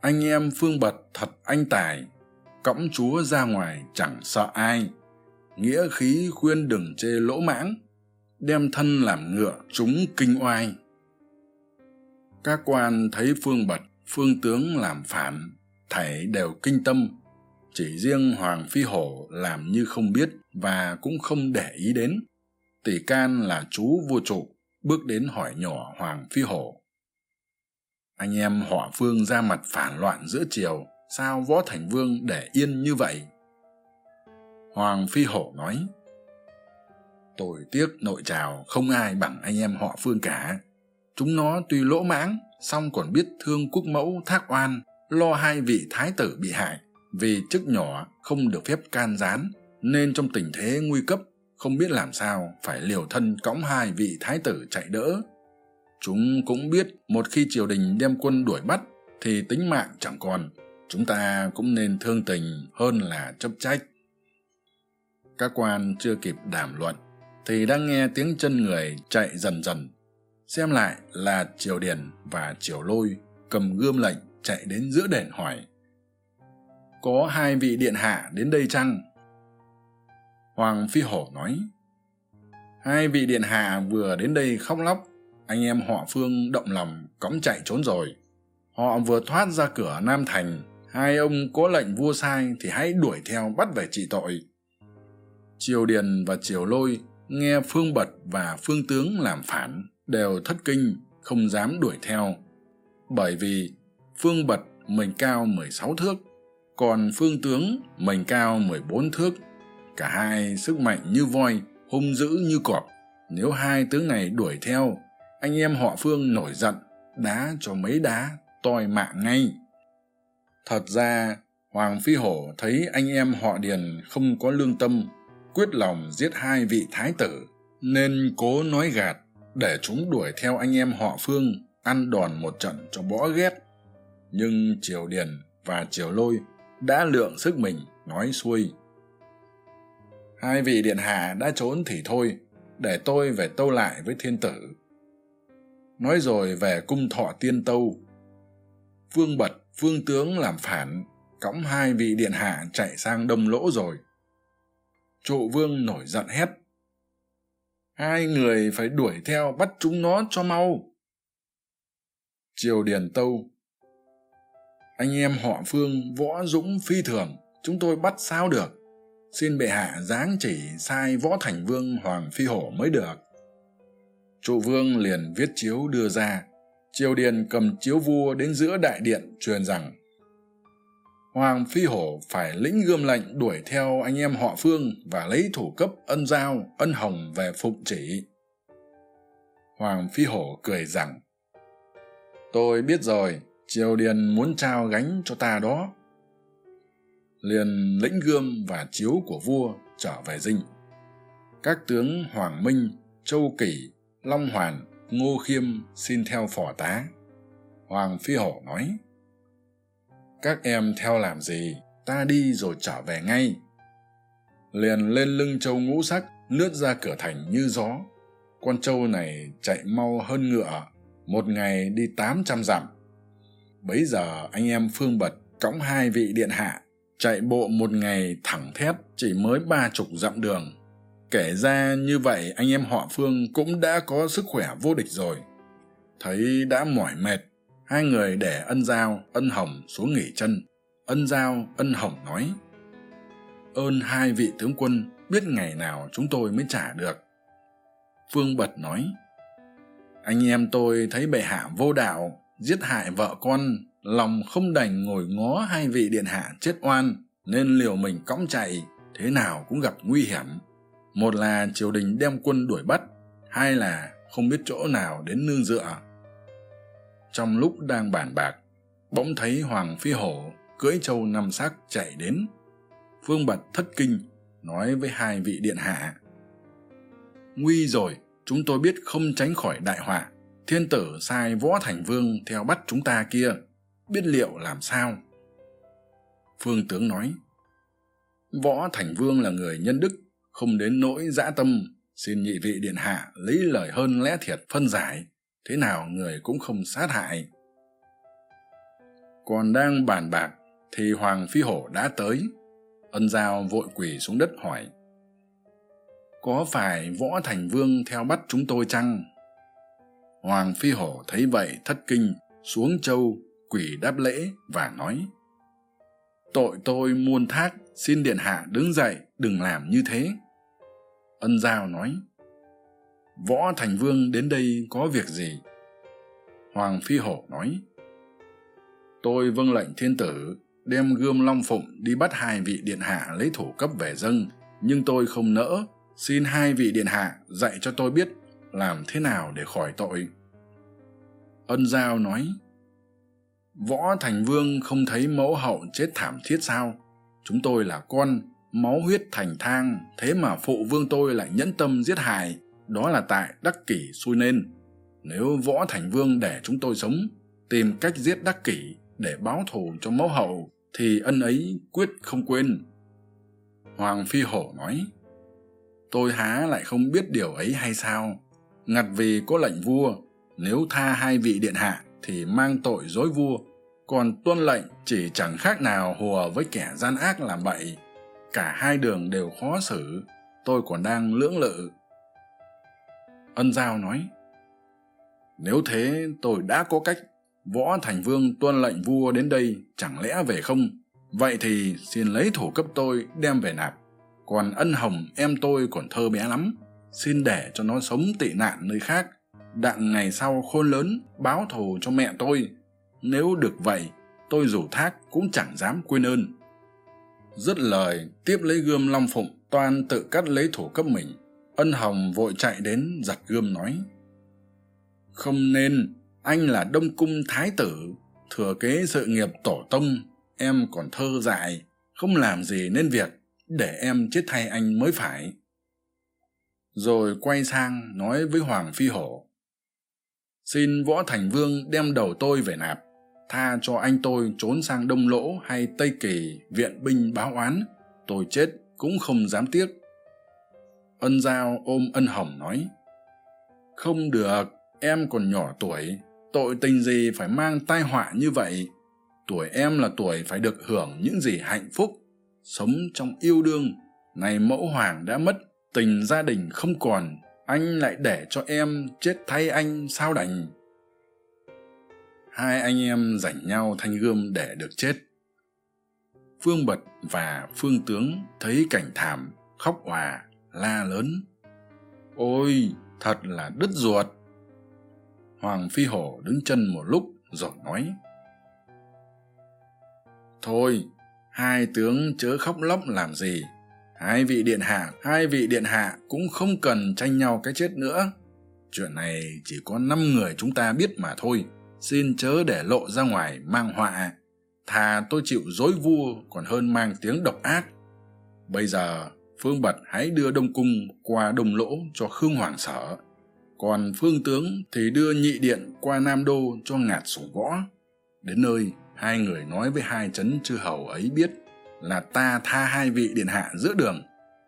anh em phương bật thật anh tài. Cõng chúa ra ngoài chẳng sợ ai. Nghĩa khí khuyên đừng chê lỗ mãng, đem thân làm ngựa chúng kinh oai. Các quan thấy phương bật, phương tướng làm phản, thảy đều kinh tâm. Chỉ riêng hoàng phi hổ làm như không biết và cũng không để ý đến. Tỷ can là chú vua trụ, bước đến hỏi nhỏ hoàng phi hổ anh em họ phương ra mặt phản loạn giữa triều, sao võ thành vương để yên như vậy? Hoàng phi hổ nói, tôi tiếc nội trào, không ai bằng anh em họ phương cả. Chúng nó tuy lỗ mãng, song còn biết thương quốc mẫu thác oan, lo hai vị thái tử bị hại. Vì chức nhỏ không được phép can gián, nên trong tình thế nguy cấp, không biết làm sao phải liều thân cõng hai vị thái tử chạy đỡ chúng cũng biết một khi triều đình đem quân đuổi bắt thì tính mạng chẳng còn. Chúng ta cũng nên thương tình hơn là chấp trách. Các quan chưa kịp đàm luận thì đang nghe tiếng chân người chạy dần dần. Xem lại là triều điền và triều lôi cầm gươm lệnh chạy đến giữa đền hỏi, có hai vị điện hạ đến đây chăng? Hoàng phi hổ nói, hai vị điện hạ vừa đến đây khóc lóc anh em họ phương động lòng, cõng chạy trốn rồi. Họ vừa thoát ra cửa nam thành, hai ông có lệnh vua sai thì hãy đuổi theo bắt về trị tội. Triều điền và triều lôi nghe phương bật và phương tướng làm phản đều thất kinh, không dám đuổi theo. Bởi vì phương bật mình cao mười sáu thước, còn phương tướng mình cao mười bốn thước. Cả hai sức mạnh như voi, hung dữ như cọp. Nếu hai tướng này đuổi theo anh em họ phương nổi giận, đá cho mấy đá, toi mạng ngay. Thật ra, hoàng phi hổ thấy anh em họ điền không có lương tâm, quyết lòng giết hai vị thái tử, nên cố nói gạt để chúng đuổi theo anh em họ phương ăn đòn một trận cho bõ ghét. Nhưng triều điền và triều lôi đã lượng sức mình, nói xuôi. Hai vị điện hạ đã trốn thì thôi, để tôi về tâu lại với thiên tử nói rồi về cung thọ tiên tâu. Vương bật vương tướng làm phản, cõng hai vị điện hạ chạy sang đông lỗ rồi. Trụ vương nổi giận hét. Hai người phải đuổi theo bắt chúng nó cho mau. Triều điền tâu. Anh em họ phương, võ dũng, phi thường, chúng tôi bắt sao được? Xin bệ hạ giáng chỉ sai võ thành vương hoàng phi hổ mới được trụ vương liền viết chiếu đưa ra. Triều điền cầm chiếu vua đến giữa đại điện truyền rằng, hoàng phi hổ phải lĩnh gươm lệnh đuổi theo anh em họ phương và lấy thủ cấp ân giao, ân hồng về phụng chỉ. Hoàng phi hổ cười rằng, tôi biết rồi, triều điền muốn trao gánh cho ta đó. Liền lĩnh gươm và chiếu của vua trở về dinh. Các tướng hoàng minh, châu kỷ long hoàn, ngô khiêm xin theo phò tá. Hoàng phi hổ nói, các em theo làm gì? Ta đi rồi trở về ngay. Liền lên lưng châu ngũ sắc, lướt ra cửa thành như gió. Con trâu này chạy mau hơn ngựa, một ngày đi tám trăm dặm. Bấy giờ anh em phương bật cõng hai vị điện hạ, chạy bộ một ngày thẳng thét chỉ mới ba chục dặm đường kể ra như vậy, anh em họ phương cũng đã có sức khỏe vô địch rồi. Thấy đã mỏi mệt, hai người để ân giao, ân hồng xuống nghỉ chân. Ân giao, ân hồng nói, ơn hai vị tướng quân, biết ngày nào chúng tôi mới trả được. Phương bật nói, anh em tôi thấy bệ hạ vô đạo, giết hại vợ con, lòng không đành ngồi ngó hai vị điện hạ chết oan, nên liều mình cõng chạy, thế nào cũng gặp nguy hiểm một là triều đình đem quân đuổi bắt, hai là không biết chỗ nào đến nương dựa. Trong lúc đang bàn bạc, bỗng thấy hoàng phi hổ cưỡi trâu năm xác chạy đến, phương bật thất kinh, nói với hai vị điện hạ. Nguy rồi, chúng tôi biết không tránh khỏi đại họa, thiên tử sai võ thành vương theo bắt chúng ta kia, biết liệu làm sao? Phương tướng nói, võ thành vương là người nhân đức không đến nỗi dã tâm, xin nhị vị điện hạ lấy lời hơn lẽ thiệt phân giải, thế nào người cũng không sát hại. Còn đang bàn bạc, thì hoàng phi hổ đã tới. Ân giao vội quỳ xuống đất hỏi, có phải võ thành vương theo bắt chúng tôi chăng? Hoàng phi hổ thấy vậy thất kinh, xuống châu quỳ đáp lễ và nói tội tôi muôn thác, xin điện hạ đứng dậy, đừng làm như thế. Ân giao nói, võ thành vương đến đây có việc gì? Hoàng phi hổ nói, tôi vâng lệnh thiên tử, đem gươm long phụng đi bắt hai vị điện hạ lấy thủ cấp về dâng nhưng tôi không nỡ, xin hai vị điện hạ dạy cho tôi biết làm thế nào để khỏi tội. Ân giao nói võ thành vương không thấy mẫu hậu chết thảm thiết sao? Chúng tôi là con, máu huyết thành thang, thế mà phụ vương tôi lại nhẫn tâm giết hại. Đó là tại đắc kỷ xui nên. Nếu võ thành vương để chúng tôi sống, tìm cách giết đắc kỷ để báo thù cho mẫu hậu, thì ân ấy quyết không quên. Hoàng phi hổ nói, tôi há lại không biết điều ấy hay sao? Ngặt vì có lệnh vua, nếu tha hai vị điện hạ thì mang tội dối vua còn tuân lệnh chỉ chẳng khác nào hùa với kẻ gian ác làm bậy. Cả hai đường đều khó xử. Tôi còn đang lưỡng lự. Ân giao nói, nếu thế, tôi đã có cách. Võ thành vương tuân lệnh vua đến đây chẳng lẽ về không? Vậy thì xin lấy thủ cấp tôi đem về nạp. Còn ân hồng em tôi còn thơ bé lắm. Xin để cho nó sống tị nạn nơi khác. Đặng ngày sau khôn lớn, báo thù cho mẹ tôi nếu được vậy, tôi dù thác cũng chẳng dám quên ơn. Dứt lời, tiếp lấy gươm long phụng toan tự cắt lấy thủ cấp mình. Ân hồng vội chạy đến giặt gươm nói, không nên, anh là đông cung thái tử, thừa kế sự nghiệp tổ tông, em còn thơ dại, không làm gì nên việc, để em chết thay anh mới phải. Rồi quay sang nói với hoàng phi hổ, xin võ thành vương đem đầu tôi về nạp tha cho anh tôi trốn sang đông lỗ hay tây kỳ viện binh báo oán, tôi chết cũng không dám tiếc. Ân giao ôm ân hồng nói, không được, em còn nhỏ tuổi, tội tình gì phải mang tai họa như vậy? Tuổi em là tuổi phải được hưởng những gì hạnh phúc, sống trong yêu đương. Nay mẫu hoàng đã mất, tình gia đình không còn, anh lại để cho em chết thay anh sao đành? Hai anh em giành nhau thanh gươm để được chết. Phương bật và phương tướng thấy cảnh thảm, khóc òa la lớn. Ôi, thật là đứt ruột. Hoàng phi hổ đứng chân một lúc rồi nói. Thôi, hai tướng chớ khóc lóc làm gì. Hai vị điện hạ, hai vị điện hạ cũng không cần tranh nhau cái chết nữa. Chuyện này chỉ có năm người chúng ta biết mà thôi xin chớ để lộ ra ngoài mang họa. Thà tôi chịu dối vua còn hơn mang tiếng độc ác. Bây giờ, phương bật hãy đưa đông cung qua đông lỗ cho khương hoàng sở. Còn phương tướng thì đưa nhị điện qua nam đô cho ngạt sủng võ. Đến nơi, hai người nói với hai trấn chư hầu ấy biết là ta tha hai vị điện hạ giữa đường.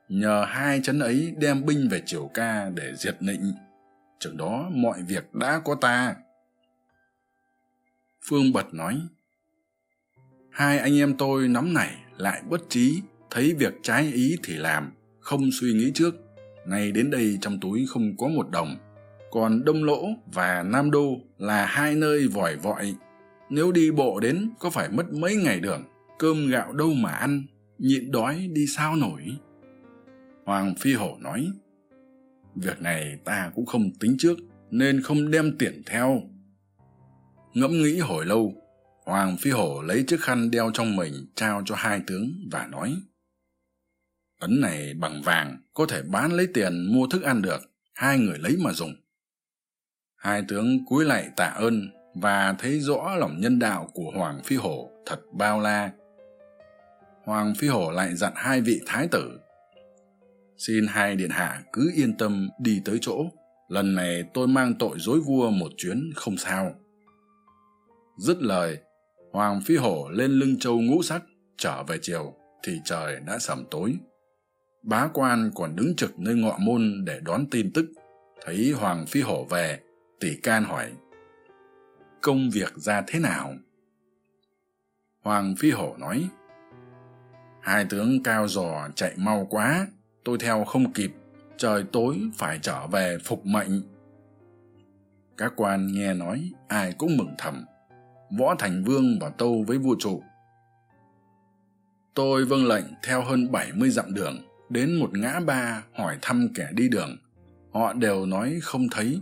Nhờ hai trấn ấy đem binh về triều ca để diệt nịnh. Chừng đó mọi việc đã có ta phương bật nói, hai anh em tôi nóng nảy, lại bất trí, thấy việc trái ý thì làm, không suy nghĩ trước. Nay đến đây trong túi không có một đồng, còn đông lỗ và nam đô là hai nơi vòi vọi. Nếu đi bộ đến, có phải mất mấy ngày đường, cơm gạo đâu mà ăn, nhịn đói đi sao nổi? Hoàng phi hổ nói, việc này ta cũng không tính trước, nên không đem tiền theo ngẫm nghĩ hồi lâu, hoàng phi hổ lấy chiếc khăn đeo trong mình trao cho hai tướng và nói, ấn này bằng vàng, có thể bán lấy tiền mua thức ăn được, hai người lấy mà dùng. Hai tướng cúi lại tạ ơn và thấy rõ lòng nhân đạo của hoàng phi hổ thật bao la. Hoàng phi hổ lại dặn hai vị thái tử, xin hai điện hạ cứ yên tâm đi tới chỗ, lần này tôi mang tội dối vua một chuyến không sao dứt lời, hoàng phi hổ lên lưng châu ngũ sắc, trở về chiều thì trời đã sầm tối. Bá quan còn đứng trực nơi ngọ môn để đón tin tức. Thấy hoàng phi hổ về, tỷ can hỏi, công việc ra thế nào? Hoàng phi hổ nói, hai tướng cao giò chạy mau quá, tôi theo không kịp, trời tối phải trở về phục mệnh. Các quan nghe nói, ai cũng mừng thầm võ thành vương và tâu với vua trụ. Tôi vâng lệnh theo hơn bảy mươi dặm đường, đến một ngã ba hỏi thăm kẻ đi đường. Họ đều nói không thấy.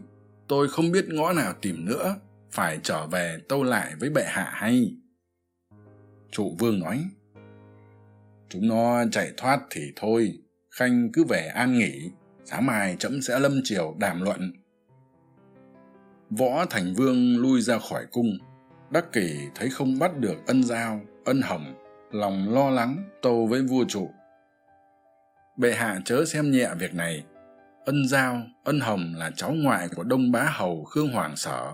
Tôi không biết ngõ nào tìm nữa, phải trở về tâu lại với bệ hạ hay. Trụ vương nói, chúng nó chạy thoát thì thôi, khanh cứ về an nghỉ, sáng mai trẫm sẽ lâm triều đàm luận. Võ thành vương lui ra khỏi cung đắc kỷ thấy không bắt được ân giao, ân hồng lòng lo lắng tâu với vua trụ. Bệ hạ chớ xem nhẹ việc này. Ân giao, ân hồng là cháu ngoại của đông bá hầu khương hoàng sở.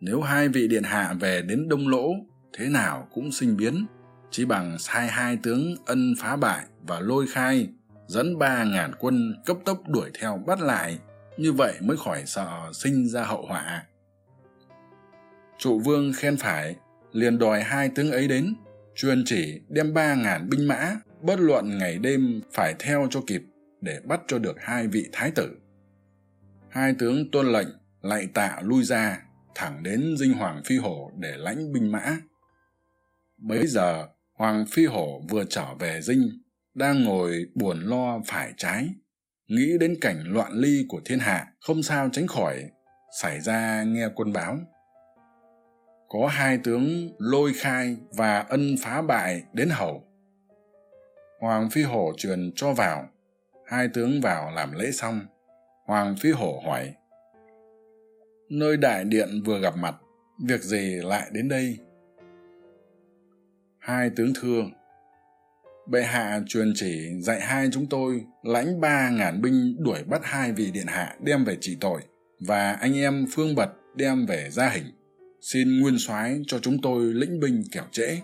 Nếu hai vị điện hạ về đến đông lỗ, thế nào cũng sinh biến. Chỉ bằng sai hai tướng ân phá bại và lôi khai, dẫn ba ngàn quân cấp tốc đuổi theo bắt lại, như vậy mới khỏi sợ sinh ra hậu họa trụ vương khen phải, liền đòi hai tướng ấy đến truyền chỉ đem ba ngàn binh mã bất luận ngày đêm phải theo cho kịp để bắt cho được hai vị thái tử. Hai tướng tuân lệnh, lại tạ lui ra, thẳng đến dinh hoàng phi hổ để lãnh binh mã. Bấy giờ, hoàng phi hổ vừa trở về dinh, đang ngồi buồn lo phải trái, nghĩ đến cảnh loạn ly của thiên hạ, không sao tránh khỏi, xảy ra nghe quân báo có hai tướng lôi khai và ân phá bại đến hầu. Hoàng phi hổ truyền cho vào, hai tướng vào làm lễ xong. Hoàng phi hổ hỏi, nơi đại điện vừa gặp mặt, việc gì lại đến đây? Hai tướng thưa, bệ hạ truyền chỉ dạy hai chúng tôi lãnh ba ngàn binh đuổi bắt hai vị điện hạ đem về trị tội và anh em phương bật đem về gia hình xin nguyên soái cho chúng tôi lĩnh binh kẻo trễ.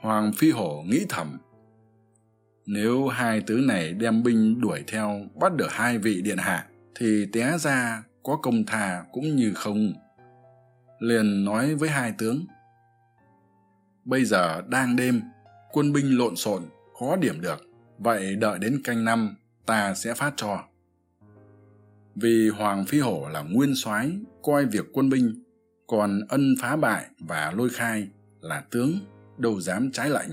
Hoàng phi hổ nghĩ thầm, nếu hai tướng này đem binh đuổi theo bắt được hai vị điện hạ thì té ra có công thà cũng như không. Liền nói với hai tướng, bây giờ đang đêm, quân binh lộn xộn, khó điểm được, vậy đợi đến canh năm, ta sẽ phát cho. Vì hoàng phi hổ là nguyên soái, coi việc quân binh còn ân phá bại và lôi khai là tướng đâu dám trái lệnh.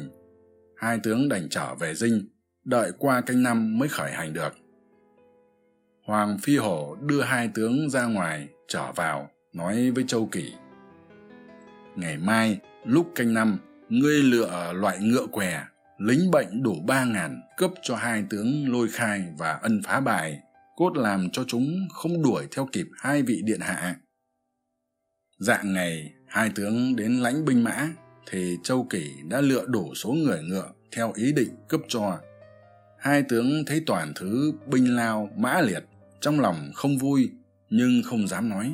Hai tướng đành trở về dinh, đợi qua canh năm mới khởi hành được. Hoàng phi hổ đưa hai tướng ra ngoài trở vào, nói với châu kỷ, ngày mai, lúc canh năm, ngươi lựa loại ngựa què, lính bệnh đủ ba ngàn cấp cho hai tướng lôi khai và ân phá bài cốt làm cho chúng không đuổi theo kịp hai vị điện hạ dạng ngày hai tướng đến lãnh binh mã, thì châu kỷ đã lựa đủ số người ngựa theo ý định cấp cho. Hai tướng thấy toàn thứ binh lao mã liệt, trong lòng không vui, nhưng không dám nói.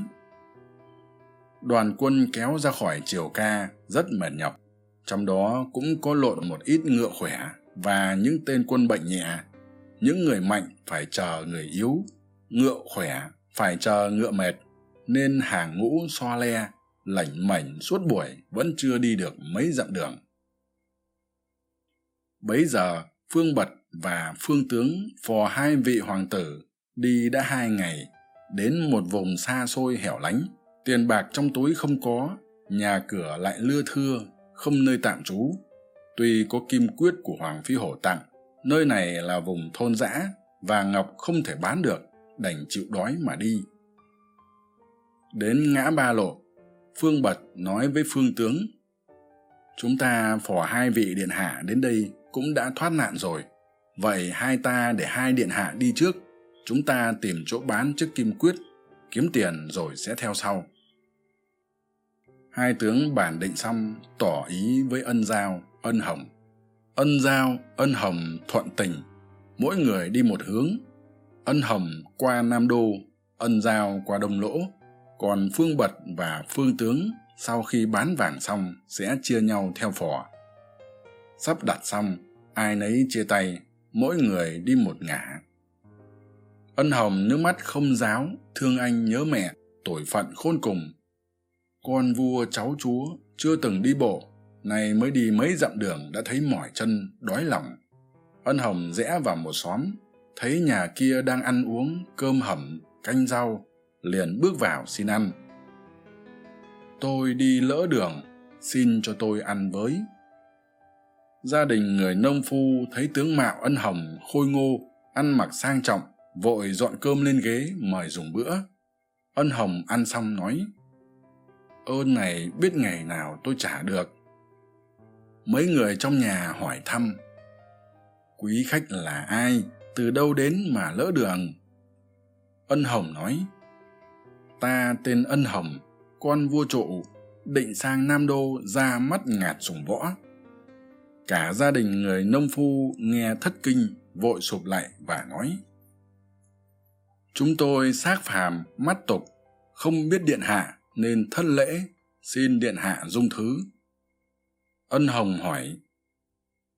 Đoàn quân kéo ra khỏi triều ca rất mệt nhọc, trong đó cũng có lộn một ít ngựa khỏe và những tên quân bệnh nhẹ. Những người mạnh phải chờ người yếu, ngựa khỏe phải chờ ngựa mệt nên hàng ngũ so le, lảnh mảnh suốt buổi vẫn chưa đi được mấy dặm đường. Bấy giờ, phương bật và phương tướng phò hai vị hoàng tử đi đã hai ngày đến một vùng xa xôi hẻo lánh. Tiền bạc trong túi không có, nhà cửa lại lưa thưa, không nơi tạm trú. Tuy có kim quyết của hoàng phi hổ tặng, nơi này là vùng thôn dã và ngọc không thể bán được, đành chịu đói mà đi đến ngã ba lộ, phương bật nói với phương tướng, chúng ta phò hai vị điện hạ đến đây cũng đã thoát nạn rồi. Vậy hai ta để hai điện hạ đi trước, chúng ta tìm chỗ bán chiếc kim quyết, kiếm tiền rồi sẽ theo sau. Hai tướng bản định xong, tỏ ý với ân giao, ân hồng. Ân giao, ân hồng thuận tình, mỗi người đi một hướng. Ân hồng qua nam đô, ân giao qua đông lỗ còn phương bật và phương tướng sau khi bán vàng xong sẽ chia nhau theo phò. Sắp đặt xong, ai nấy chia tay, mỗi người đi một ngả. Ân hồng nước mắt không giáo, thương anh nhớ mẹ, tội phận khôn cùng. Con vua cháu chúa chưa từng đi bộ, nay mới đi mấy dặm đường đã thấy mỏi chân, đói lòng. Ân hồng rẽ vào một xóm, thấy nhà kia đang ăn uống cơm hẩm canh rau liền bước vào xin ăn. Tôi đi lỡ đường, xin cho tôi ăn với. Gia đình người nông phu thấy tướng mạo ân hồng, khôi ngô, ăn mặc sang trọng, vội dọn cơm lên ghế, mời dùng bữa. Ân hồng ăn xong nói, ơn này biết ngày nào tôi trả được. Mấy người trong nhà hỏi thăm, quý khách là ai? Từ đâu đến mà lỡ đường? Ân hồng nói ta tên ân hồng, con vua trụ định sang nam đô ra mắt ngạt sùng võ. Cả gia đình người nông phu nghe thất kinh, vội sụp lại và nói, chúng tôi xác phàm, mắt tục, không biết điện hạ nên thân lễ, xin điện hạ dung thứ. Ân hồng hỏi,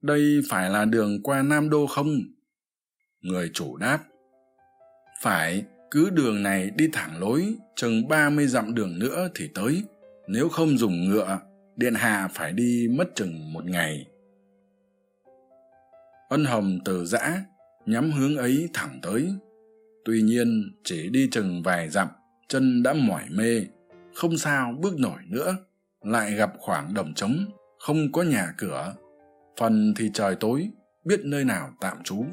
đây phải là đường qua nam đô không? Người chủ đáp, phải cứ đường này đi thẳng lối, chừng ba mươi dặm đường nữa thì tới. Nếu không dùng ngựa, điện hạ phải đi mất chừng một ngày. Ân hồng từ giã, nhắm hướng ấy thẳng tới. Tuy nhiên, chỉ đi chừng vài dặm, chân đã mỏi mê. Không sao bước nổi nữa, lại gặp khoảng đồng trống, không có nhà cửa. Phần thì trời tối, biết nơi nào tạm trú.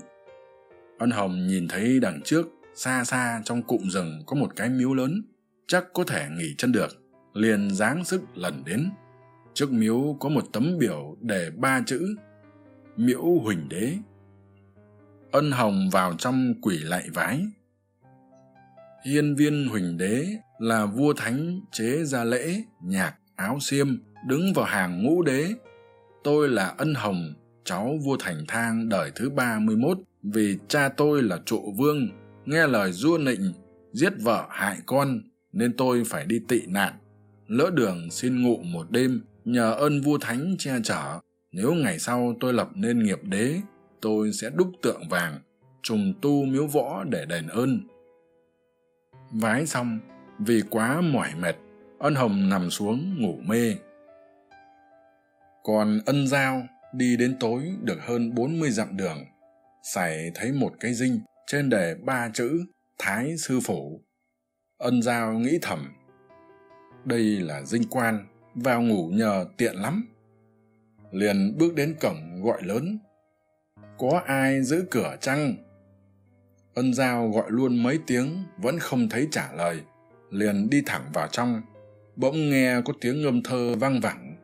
Ân hồng nhìn thấy đằng trước xa xa trong cụm rừng có một cái miếu lớn, chắc có thể nghỉ chân được, liền dáng sức lần đến. Trước miếu có một tấm biểu đề ba chữ, miễu huỳnh đế. Ân hồng vào trong quỷ lạy vái. Hiên viên huỳnh đế là vua thánh chế ra lễ, nhạc, áo xiêm, đứng vào hàng ngũ đế. Tôi là ân hồng, cháu vua thành thang đời thứ ba mươi mốt, vì cha tôi là trụ vương nghe lời du nịnh giết vợ hại con nên tôi phải đi tị nạn. Lỡ đường xin ngụ một đêm nhờ ơn vua thánh che chở. Nếu ngày sau tôi lập nên nghiệp đế, tôi sẽ đúc tượng vàng, trùng tu miếu võ để đền ơn. Vái xong, vì quá mỏi mệt, ân hồng nằm xuống ngủ mê. Còn ân giao đi đến tối được hơn bốn mươi dặm đường, sảy thấy một cái dinh trên đề ba chữ thái sư phủ ân giao nghĩ thầm, đây là dinh quan, vào ngủ nhờ tiện lắm. Liền bước đến cổng gọi lớn, có ai giữ cửa chăng? Ân giao gọi luôn mấy tiếng, vẫn không thấy trả lời, liền đi thẳng vào trong, bỗng nghe có tiếng ngâm thơ vang vẳng.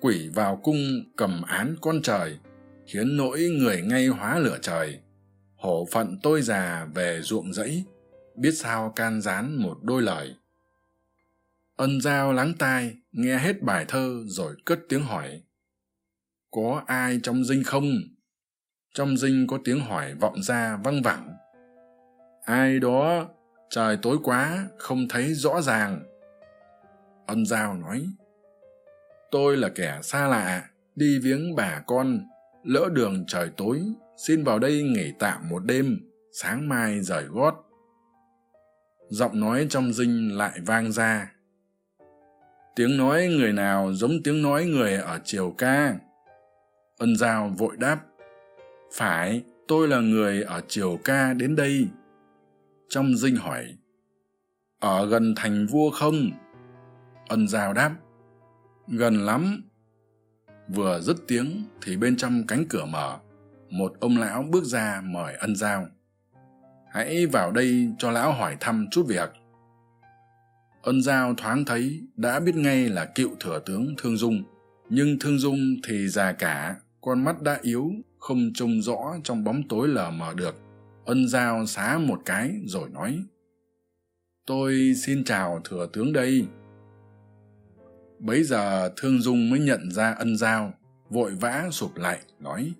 Quỷ vào cung cầm án con trời, khiến nỗi người ngay hóa lửa trời hổ phận tôi già về ruộng rẫy, biết sao can gián một đôi lời. Ân giao lắng tai, nghe hết bài thơ rồi cất tiếng hỏi. Có ai trong dinh không? Trong dinh có tiếng hỏi vọng ra văng vẳng. Ai đó, trời tối quá, không thấy rõ ràng. Ân giao nói, tôi là kẻ xa lạ, đi viếng bà con, lỡ đường trời tối xin vào đây nghỉ tạm một đêm, sáng mai rời gót. Giọng nói trong dinh lại vang ra. Tiếng nói người nào giống tiếng nói người ở triều ca? Ân giao vội đáp, phải, tôi là người ở triều ca đến đây. Trong dinh hỏi, ở gần thành vua không? Ân giao đáp, gần lắm. Vừa dứt tiếng thì bên trong cánh cửa mở một ông lão bước ra mời ân giao. Hãy vào đây cho lão hỏi thăm chút việc. Ân giao thoáng thấy đã biết ngay là cựu thừa tướng thương dung, nhưng thương dung thì già cả, con mắt đã yếu, không trông rõ trong bóng tối lờ mờ được. Ân giao xá một cái rồi nói, tôi xin chào thừa tướng đây. Bấy giờ thương dung mới nhận ra ân giao, vội vã sụp lại, nói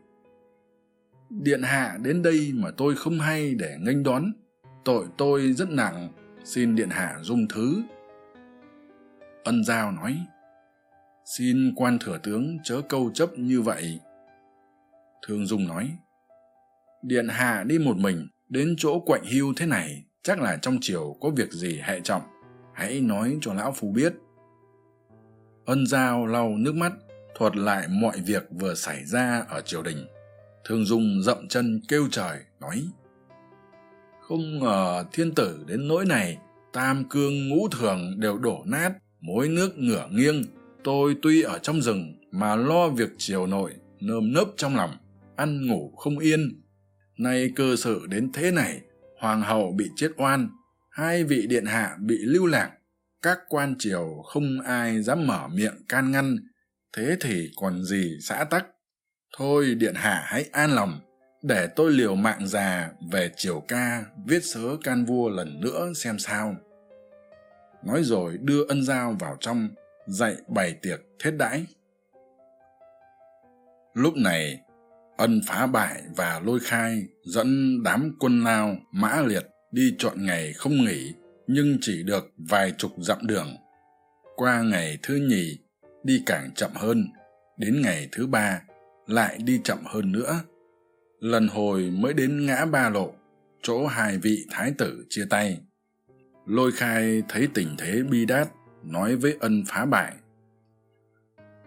điện hạ đến đây mà tôi không hay để nghênh đón. Tội tôi rất nặng, xin điện hạ dung thứ. Ân giao nói, xin quan thừa tướng chớ câu chấp như vậy. Thương dung nói, điện hạ đi một mình đến chỗ quạnh hưu thế này, chắc là trong triều có việc gì hệ trọng. Hãy nói cho lão phu biết. Ân giao lau nước mắt, thuật lại mọi việc vừa xảy ra ở triều đình thường dùng dậm chân kêu trời, nói, không ngờ thiên tử đến nỗi này, tam cương, ngũ thường đều đổ nát, mối nước ngửa nghiêng. Tôi tuy ở trong rừng mà lo việc triều nội, nơm nớp trong lòng, ăn ngủ không yên. Nay cơ sự đến thế này, hoàng hậu bị chết oan, hai vị điện hạ bị lưu lạc, các quan triều không ai dám mở miệng can ngăn. Thế thì còn gì xã tắc? Thôi điện hạ hãy an lòng, để tôi liều mạng già về triều ca viết sớ can vua lần nữa xem sao. Nói rồi đưa ân giao vào trong, dạy bày tiệc thiết đãi. Lúc này, ân phá bại và lôi khai, dẫn đám quân lao mã liệt đi chọn ngày không nghỉ, nhưng chỉ được vài chục dặm đường. Qua ngày thứ nhì, đi càng chậm hơn, đến ngày thứ ba lại đi chậm hơn nữa. Lần hồi mới đến ngã ba lộ, chỗ hai vị thái tử chia tay. Lôi khai thấy tình thế bi đát, nói với ân phá bại.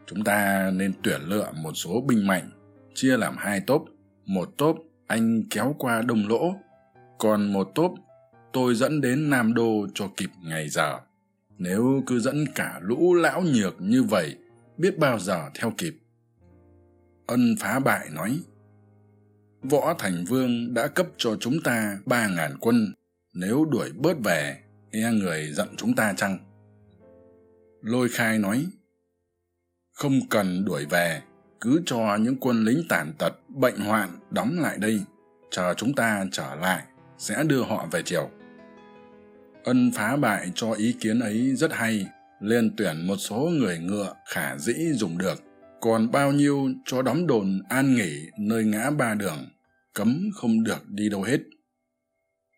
Chúng ta nên tuyển lựa một số binh mạnh, chia làm hai tốp. Một tốp anh kéo qua đông lỗ, còn một tốp tôi dẫn đến nam đô cho kịp ngày giờ. Nếu cứ dẫn cả lũ lão nhược như vậy, biết bao giờ theo kịp ân phá bại nói, võ thành vương đã cấp cho chúng ta ba ngàn quân, nếu đuổi bớt về e người giận chúng ta chăng? Lôi khai nói, không cần đuổi về, cứ cho những quân lính tàn tật, bệnh hoạn đóng lại đây, chờ chúng ta trở lại, sẽ đưa họ về triều. Ân phá bại cho ý kiến ấy rất hay liền tuyển một số người ngựa khả dĩ dùng được còn bao nhiêu cho đóng đồn an nghỉ nơi ngã ba đường, cấm không được đi đâu hết.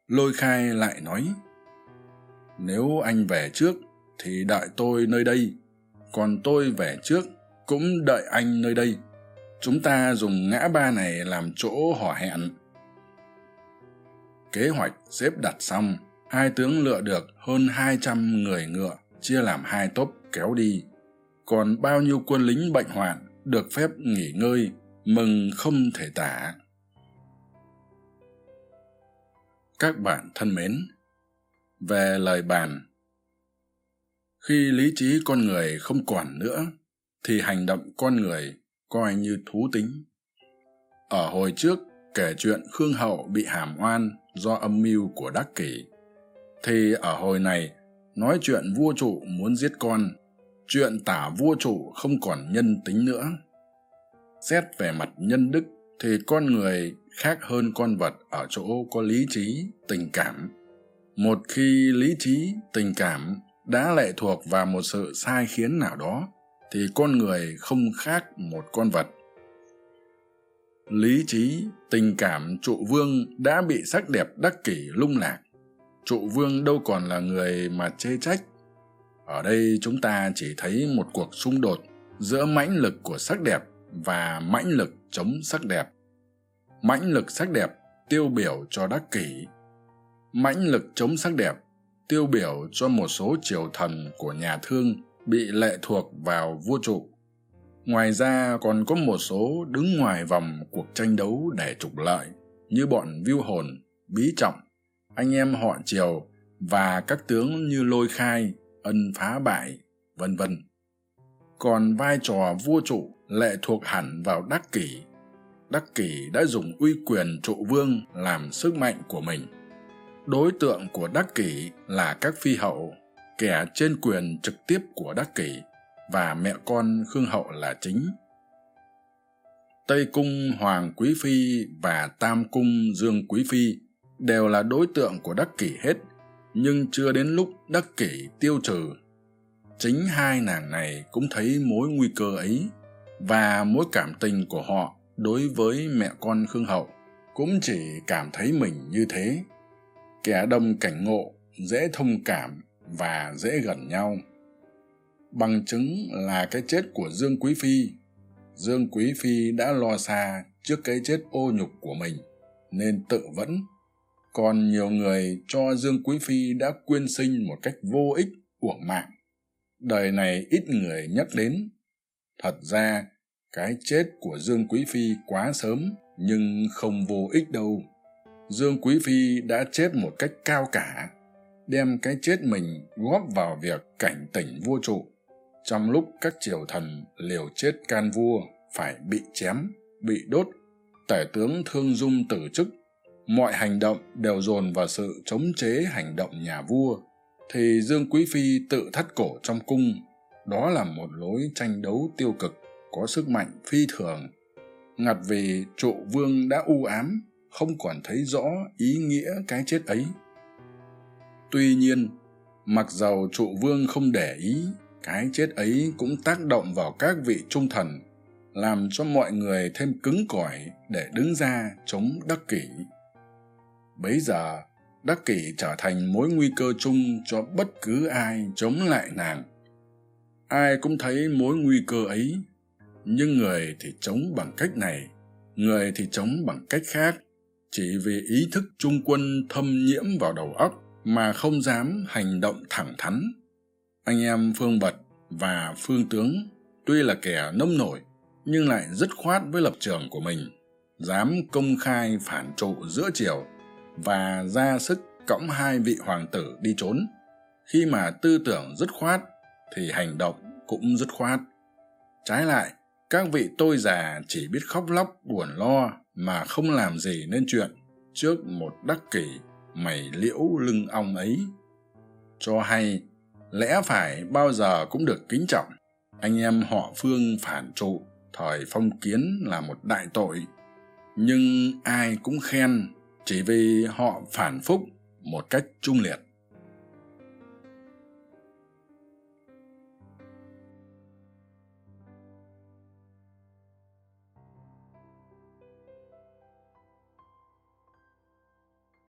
Lôi khai lại nói, nếu anh về trước thì đợi tôi nơi đây, còn tôi về trước cũng đợi anh nơi đây. Chúng ta dùng ngã ba này làm chỗ hò hẹn. Kế hoạch xếp đặt xong, hai tướng lựa được hơn hai trăm người ngựa, chia làm hai tốp kéo đi còn bao nhiêu quân lính bệnh hoạn được phép nghỉ ngơi, mừng không thể tả. Các bạn thân mến, về lời bàn. Khi lý trí con người không còn nữa, thì hành động con người coi như thú tính. Ở hồi trước, kể chuyện khương hậu bị hàm oan do âm mưu của đắc kỷ, thì ở hồi này, nói chuyện vua trụ muốn giết con chuyện tả vua chủ không còn nhân tính nữa. Xét về mặt nhân đức thì con người khác hơn con vật ở chỗ có lý trí, tình cảm. Một khi lý trí, tình cảm đã lệ thuộc vào một sự sai khiến nào đó, thì con người không khác một con vật. Lý trí, tình cảm trụ vương đã bị sắc đẹp đắc kỷ lung lạc. Trụ vương đâu còn là người mà chê trách ở đây chúng ta chỉ thấy một cuộc xung đột giữa mãnh lực của sắc đẹp và mãnh lực chống sắc đẹp. Mãnh lực sắc đẹp tiêu biểu cho đắc kỷ. Mãnh lực chống sắc đẹp tiêu biểu cho một số triều thần của nhà thương bị lệ thuộc vào vua trụ. Ngoài ra còn có một số đứng ngoài vòng cuộc tranh đấu để trục lợi, như bọn viu hồn, bí trọng, anh em họ triều và các tướng như lôi khai ân phá bại, vân vân. Còn vai trò vua trụ lệ thuộc hẳn vào đắc kỷ. Đắc kỷ đã dùng uy quyền trụ vương làm sức mạnh của mình. Đối tượng của đắc kỷ là các phi hậu, kẻ trên quyền trực tiếp của đắc kỷ, và mẹ con khương hậu là chính. Tây cung, hoàng quý phi và tam cung, dương quý phi đều là đối tượng của đắc kỷ hết nhưng chưa đến lúc đắc kỷ tiêu trừ. Chính hai nàng này cũng thấy mối nguy cơ ấy và mối cảm tình của họ đối với mẹ con khương hậu cũng chỉ cảm thấy mình như thế. Kẻ đồng cảnh ngộ, dễ thông cảm và dễ gần nhau. Bằng chứng là cái chết của dương quý phi. Dương quý phi đã lo xa trước cái chết ô nhục của mình, nên tự vẫn còn nhiều người cho dương quý phi đã quyên sinh một cách vô ích uổng mạng. Đời này ít người nhắc đến. Thật ra, cái chết của dương quý phi quá sớm, nhưng không vô ích đâu. Dương quý phi đã chết một cách cao cả, đem cái chết mình góp vào việc cảnh tỉnh vua trụ. Trong lúc các triều thần liều chết can vua phải bị chém, bị đốt, tể tướng thương dung từ chức mọi hành động đều dồn vào sự chống chế hành động nhà vua. Thì dương quý phi tự thắt cổ trong cung. Đó là một lối tranh đấu tiêu cực, có sức mạnh phi thường. Ngặt vì trụ vương đã u ám, không còn thấy rõ ý nghĩa cái chết ấy. Tuy nhiên, mặc dầu trụ vương không để ý, cái chết ấy cũng tác động vào các vị trung thần, làm cho mọi người thêm cứng cỏi để đứng ra chống đắc kỷ bấy giờ, đắc kỷ trở thành mối nguy cơ chung cho bất cứ ai chống lại nàng. Ai cũng thấy mối nguy cơ ấy, nhưng người thì chống bằng cách này, người thì chống bằng cách khác. Chỉ vì ý thức trung quân thâm nhiễm vào đầu óc mà không dám hành động thẳng thắn. Anh em phương bật và phương tướng tuy là kẻ nông nổi, nhưng lại dứt khoát với lập trường của mình, dám công khai phản trụ giữa triều và ra sức cõng hai vị hoàng tử đi trốn. Khi mà tư tưởng dứt khoát, thì hành động cũng dứt khoát. Trái lại, các vị tôi già chỉ biết khóc lóc, buồn lo mà không làm gì nên chuyện trước một đắc kỷ mày liễu lưng ong ấy. Cho hay, lẽ phải bao giờ cũng được kính trọng. Anh em họ phương phản trụ, thời phong kiến là một đại tội. Nhưng ai cũng khen chỉ vì họ phản phúc một cách trung liệt.